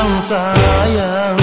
Dibuang sayang.